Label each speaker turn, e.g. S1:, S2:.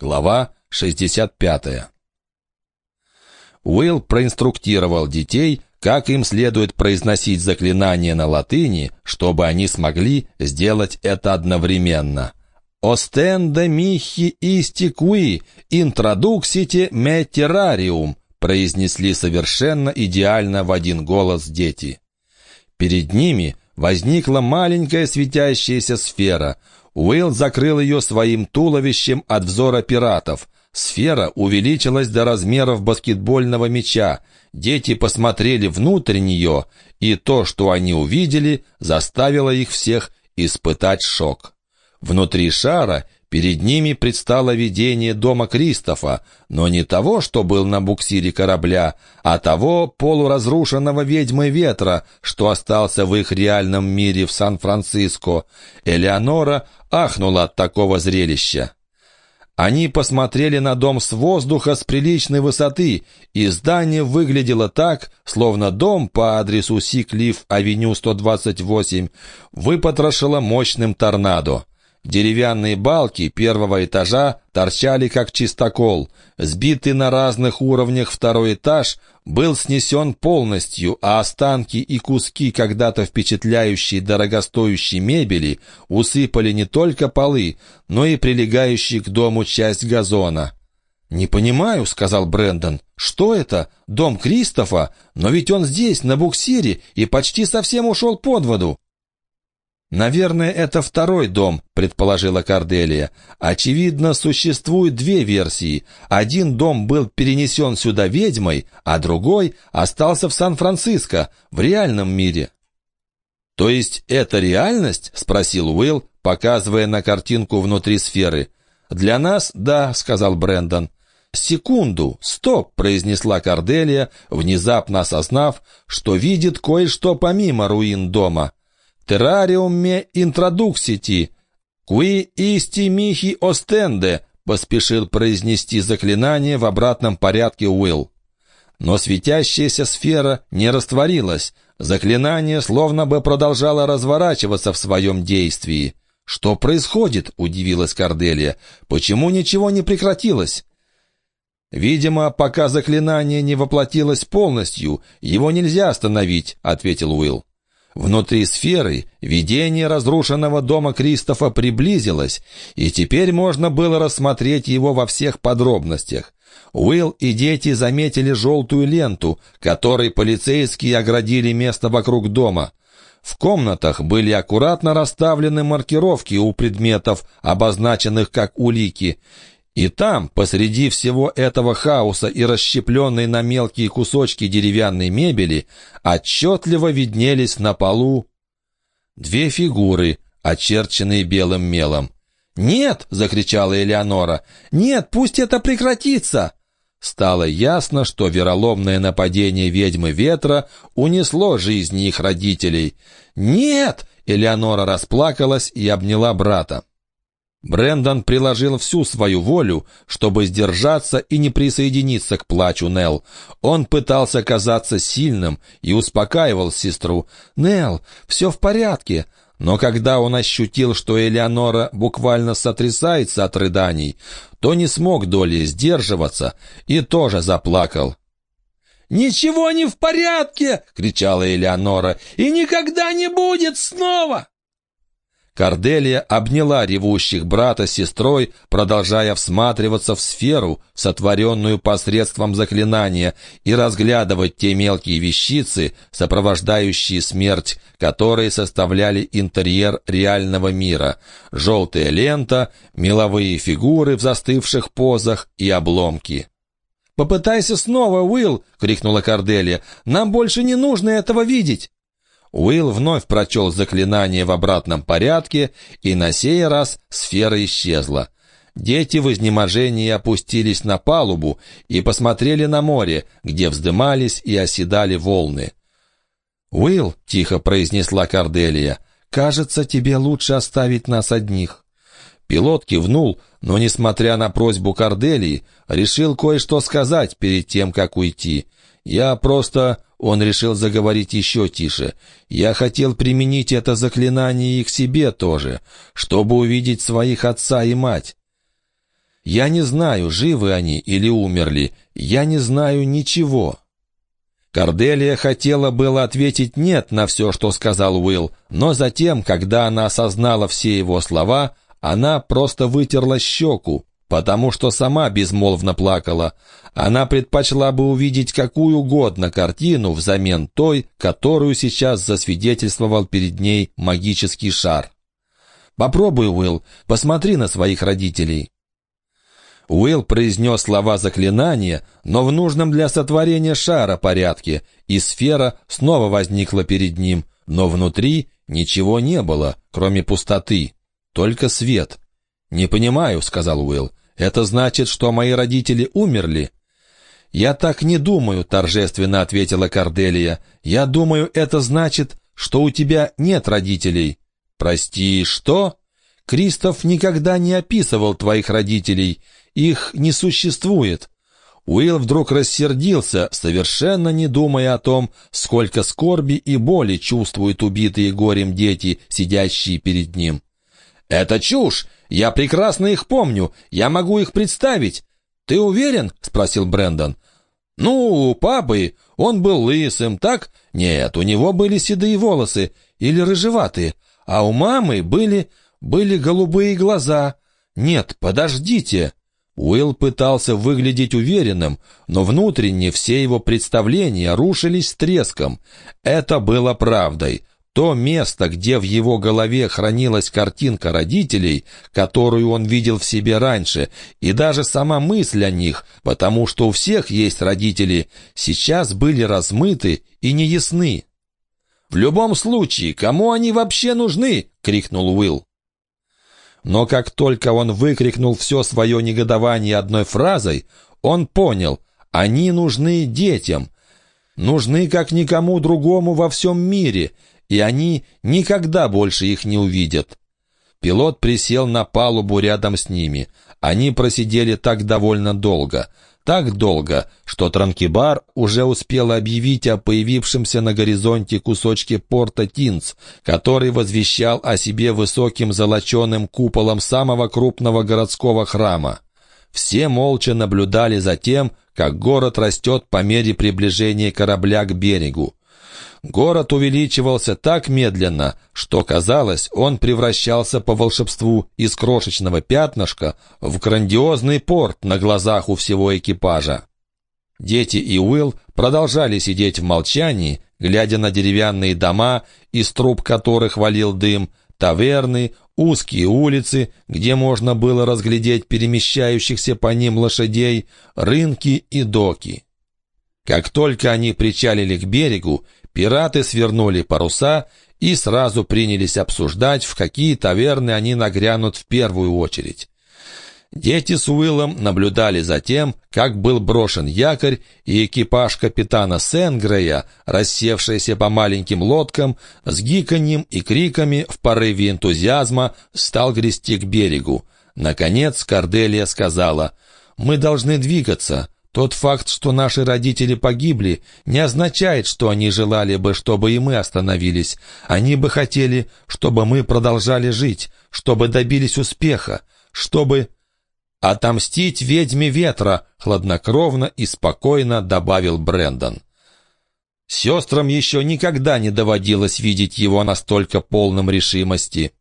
S1: Глава 65. Уилл проинструктировал детей, как им следует произносить заклинание на латыни, чтобы они смогли сделать это одновременно. «Остенде михи исти куи, интродуксите ме террариум», произнесли совершенно идеально в один голос дети. Перед ними возникла маленькая светящаяся сфера — Уилл закрыл ее своим туловищем от взора пиратов. Сфера увеличилась до размеров баскетбольного мяча. Дети посмотрели внутрь нее, и то, что они увидели, заставило их всех испытать шок. Внутри шара Перед ними предстало видение дома Кристофа, но не того, что был на буксире корабля, а того полуразрушенного ведьмы ветра, что остался в их реальном мире в Сан-Франциско. Элеонора ахнула от такого зрелища. Они посмотрели на дом с воздуха с приличной высоты, и здание выглядело так, словно дом по адресу Сиклиф, авеню 128, выпотрошило мощным торнадо. Деревянные балки первого этажа торчали как чистокол. Сбитый на разных уровнях второй этаж был снесен полностью, а останки и куски когда-то впечатляющей дорогостоящей мебели усыпали не только полы, но и прилегающие к дому часть газона. «Не понимаю», — сказал Брэндон. «Что это? Дом Кристофа? Но ведь он здесь, на буксире, и почти совсем ушел под воду». «Наверное, это второй дом», — предположила Корделия. «Очевидно, существует две версии. Один дом был перенесен сюда ведьмой, а другой остался в Сан-Франциско, в реальном мире». «То есть это реальность?» — спросил Уилл, показывая на картинку внутри сферы. «Для нас — да», — сказал Брэндон. «Секунду! Стоп!» — произнесла Корделия, внезапно осознав, что видит кое-что помимо руин дома. «Террариум ме интродуксити, куи исти михи остенде», поспешил произнести заклинание в обратном порядке Уилл. Но светящаяся сфера не растворилась. Заклинание словно бы продолжало разворачиваться в своем действии. «Что происходит?» — удивилась Корделия. «Почему ничего не прекратилось?» «Видимо, пока заклинание не воплотилось полностью, его нельзя остановить», — ответил Уилл. Внутри сферы видение разрушенного дома Кристофа приблизилось, и теперь можно было рассмотреть его во всех подробностях. Уилл и дети заметили желтую ленту, которой полицейские оградили место вокруг дома. В комнатах были аккуратно расставлены маркировки у предметов, обозначенных как улики, и там, посреди всего этого хаоса и расщепленной на мелкие кусочки деревянной мебели, отчетливо виднелись на полу две фигуры, очерченные белым мелом. «Нет!» — закричала Элеонора. «Нет, пусть это прекратится!» Стало ясно, что вероломное нападение ведьмы ветра унесло жизни их родителей. «Нет!» — Элеонора расплакалась и обняла брата. Брендон приложил всю свою волю, чтобы сдержаться и не присоединиться к плачу Нел. Он пытался казаться сильным и успокаивал сестру. «Нел, все в порядке». Но когда он ощутил, что Элеонора буквально сотрясается от рыданий, то не смог долей сдерживаться и тоже заплакал. «Ничего не в порядке!» — кричала Элеонора. «И никогда не будет снова!» Корделия обняла ревущих брата с сестрой, продолжая всматриваться в сферу, сотворенную посредством заклинания, и разглядывать те мелкие вещицы, сопровождающие смерть, которые составляли интерьер реального мира. Желтая лента, меловые фигуры в застывших позах и обломки. «Попытайся снова, Уилл!» — крикнула Корделия. «Нам больше не нужно этого видеть!» Уилл вновь прочел заклинание в обратном порядке, и на сей раз сфера исчезла. Дети в изнеможении опустились на палубу и посмотрели на море, где вздымались и оседали волны. «Уилл», — тихо произнесла Корделия, — «кажется, тебе лучше оставить нас одних». Пилот кивнул, но, несмотря на просьбу Корделии, решил кое-что сказать перед тем, как уйти. «Я просто...» Он решил заговорить еще тише. «Я хотел применить это заклинание и к себе тоже, чтобы увидеть своих отца и мать». Я не знаю, живы они или умерли. Я не знаю ничего». Корделия хотела было ответить «нет» на все, что сказал Уилл, но затем, когда она осознала все его слова, она просто вытерла щеку, потому что сама безмолвно плакала. Она предпочла бы увидеть какую угодно картину взамен той, которую сейчас засвидетельствовал перед ней магический шар. «Попробуй, Уилл, посмотри на своих родителей». Уилл произнес слова заклинания, но в нужном для сотворения шара порядке, и сфера снова возникла перед ним, но внутри ничего не было, кроме пустоты, только свет. «Не понимаю», — сказал Уилл, — «это значит, что мои родители умерли?» «Я так не думаю», — торжественно ответила Корделия. «Я думаю, это значит, что у тебя нет родителей». «Прости, что?» «Кристоф никогда не описывал твоих родителей. Их не существует». Уилл вдруг рассердился, совершенно не думая о том, сколько скорби и боли чувствуют убитые горем дети, сидящие перед ним. «Это чушь! Я прекрасно их помню! Я могу их представить!» «Ты уверен?» — спросил Брэндон. «Ну, у папы он был лысым, так? Нет, у него были седые волосы или рыжеватые, а у мамы были... были голубые глаза. Нет, подождите!» Уилл пытался выглядеть уверенным, но внутренне все его представления рушились с треском. Это было правдой. То место, где в его голове хранилась картинка родителей, которую он видел в себе раньше, и даже сама мысль о них, потому что у всех есть родители, сейчас были размыты и неясны. «В любом случае, кому они вообще нужны?» — крикнул Уилл. Но как только он выкрикнул все свое негодование одной фразой, он понял, они нужны детям, нужны как никому другому во всем мире, и они никогда больше их не увидят. Пилот присел на палубу рядом с ними. Они просидели так довольно долго. Так долго, что Транкибар уже успел объявить о появившемся на горизонте кусочке порта Тинц, который возвещал о себе высоким золоченым куполом самого крупного городского храма. Все молча наблюдали за тем, как город растет по мере приближения корабля к берегу. Город увеличивался так медленно, что, казалось, он превращался по волшебству из крошечного пятнышка в грандиозный порт на глазах у всего экипажа. Дети и Уилл продолжали сидеть в молчании, глядя на деревянные дома, из труб которых валил дым, таверны, узкие улицы, где можно было разглядеть перемещающихся по ним лошадей, рынки и доки. Как только они причалили к берегу, Пираты свернули паруса и сразу принялись обсуждать, в какие таверны они нагрянут в первую очередь. Дети с Уиллом наблюдали за тем, как был брошен якорь, и экипаж капитана Сенгрея, рассевшийся по маленьким лодкам, с гиканьем и криками в порыве энтузиазма стал грести к берегу. Наконец Корделия сказала, «Мы должны двигаться. Тот факт, что наши родители погибли, не означает, что они желали бы, чтобы и мы остановились. Они бы хотели, чтобы мы продолжали жить, чтобы добились успеха, чтобы... «Отомстить ведьме ветра», — хладнокровно и спокойно добавил Брендон. Сестрам еще никогда не доводилось видеть его настолько полным решимости.